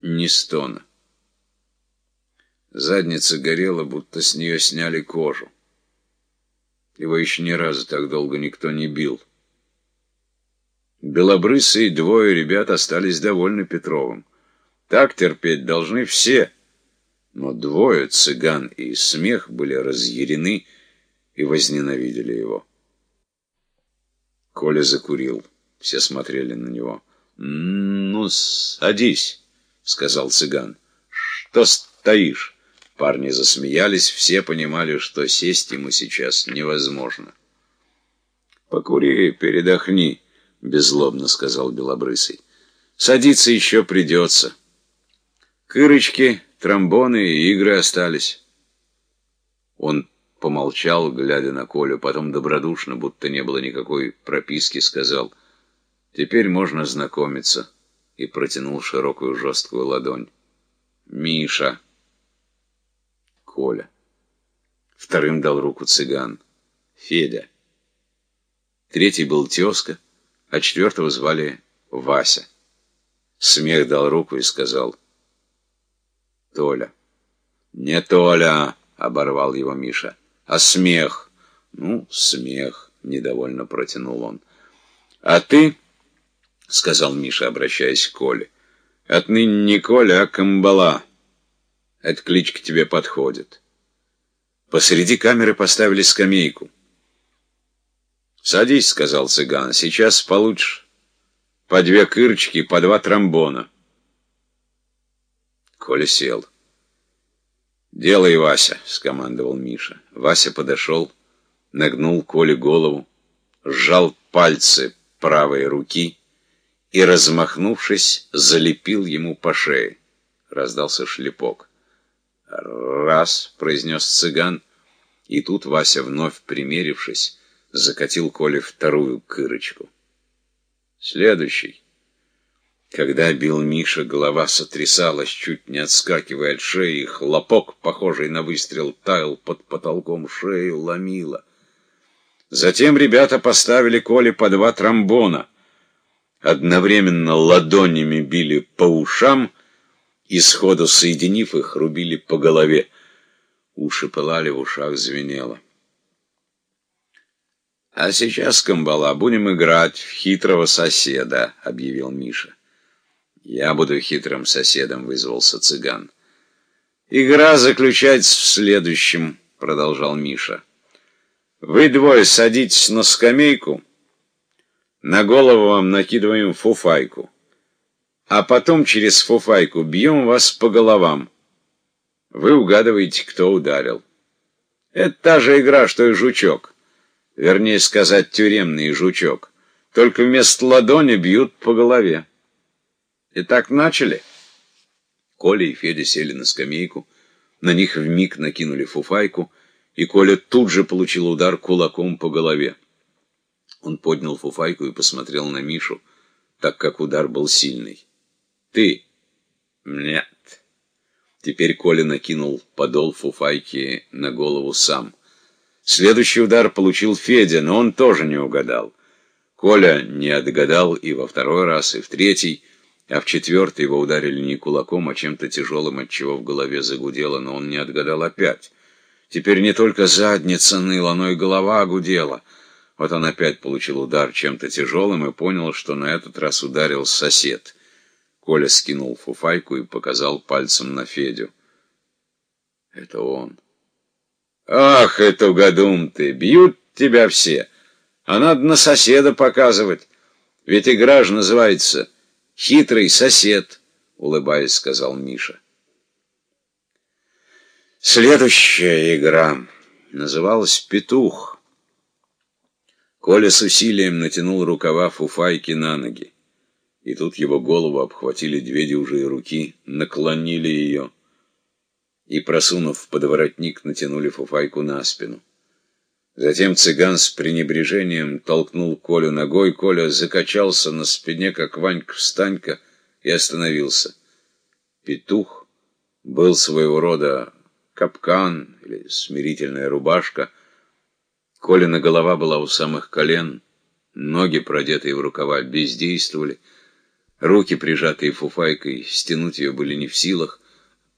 ни стона. Задница горела, будто с нее сняли кожу. Его еще ни разу так долго никто не бил. Белобрысые двое ребят остались довольны Петровым. Так терпеть должны все. Но двое, цыган и смех, были разъярены и возненавидели его. Коля закурил. Все смотрели на него. «Ну, садись», — сказал цыган. «Что стоишь?» Парни засмеялись, все понимали, что сесть ему сейчас невозможно. «Покури, передохни», — беззлобно сказал Белобрысый. «Садиться еще придется. Кырочки, тромбоны и игры остались». Он помолчал, глядя на Колю, потом добродушно, будто не было никакой прописки, сказал «Теперь можно знакомиться» и протянул широкую жесткую ладонь. «Миша!» Коля. Вторым дал руку цыган. Федя. Третий был тезка, а четвертого звали Вася. Смех дал руку и сказал «Толя». «Не Толя!» — оборвал его Миша. «А смех!» «Ну, смех!» — недовольно протянул он. «А ты...» — сказал Миша, обращаясь к Коле. «Отныне не Коля, а Камбала». Эта кличка тебе подходит. Посреди камеры поставили скамейку. «Садись», — сказал цыган, — «сейчас получишь по две кырочки, по два тромбона». Коля сел. «Делай, Вася», — скомандовал Миша. Вася подошел, нагнул Коле голову, сжал пальцы правой руки и, размахнувшись, залепил ему по шее. Раздался шлепок. «Раз», — произнес цыган, и тут Вася, вновь примерившись, закатил Коле вторую кырочку. Следующий. Когда бил Миша, голова сотрясалась, чуть не отскакивая от шеи, хлопок, похожий на выстрел, таял под потолком шею, ломило. Затем ребята поставили Коле по два тромбона. Одновременно ладонями били по ушам, и сходу соединив их, рубили по голове. Уши пылали, в ушах звенело. «А сейчас, Камбала, будем играть в хитрого соседа», — объявил Миша. «Я буду хитрым соседом», — вызвался цыган. «Игра заключается в следующем», — продолжал Миша. «Вы двое садитесь на скамейку, на голову вам накидываем фуфайку» а потом через фуфайку бьем вас по головам. Вы угадываете, кто ударил. Это та же игра, что и жучок. Вернее сказать, тюремный жучок. Только вместо ладони бьют по голове. Итак, начали. Коля и Федя сели на скамейку. На них вмиг накинули фуфайку, и Коля тут же получил удар кулаком по голове. Он поднял фуфайку и посмотрел на Мишу, так как удар был сильный. Ты? Нет. Теперь Коля накинул подол фуфайки на голову сам. Следующий удар получил Федя, но он тоже не угадал. Коля не отгадал и во второй раз, и в третий, а в четвертый его ударили не кулаком, а чем-то тяжелым, от чего в голове загудело, но он не отгадал опять. Теперь не только задница ныла, но и голова гудела. Вот он опять получил удар чем-то тяжелым и понял, что на этот раз ударил сосед — Коля скинул фуфайку и показал пальцем на Федю. Это он. Ах, это угодум ты! Бьют тебя все! А надо на соседа показывать. Ведь игра же называется «Хитрый сосед», — улыбаясь, сказал Миша. Следующая игра называлась «Петух». Коля с усилием натянул рукава фуфайки на ноги. И тут его голову обхватили две дюжие руки, наклонили ее и, просунув в подворотник, натянули фуфайку на спину. Затем цыган с пренебрежением толкнул Колю ногой, Коля закачался на спине, как Ванька-встанька, и остановился. Петух был своего рода капкан или смирительная рубашка. Колина голова была у самых колен, ноги, продетые в рукава, бездействовали — Руки, прижатые фуфайкой, стянуть ее были не в силах.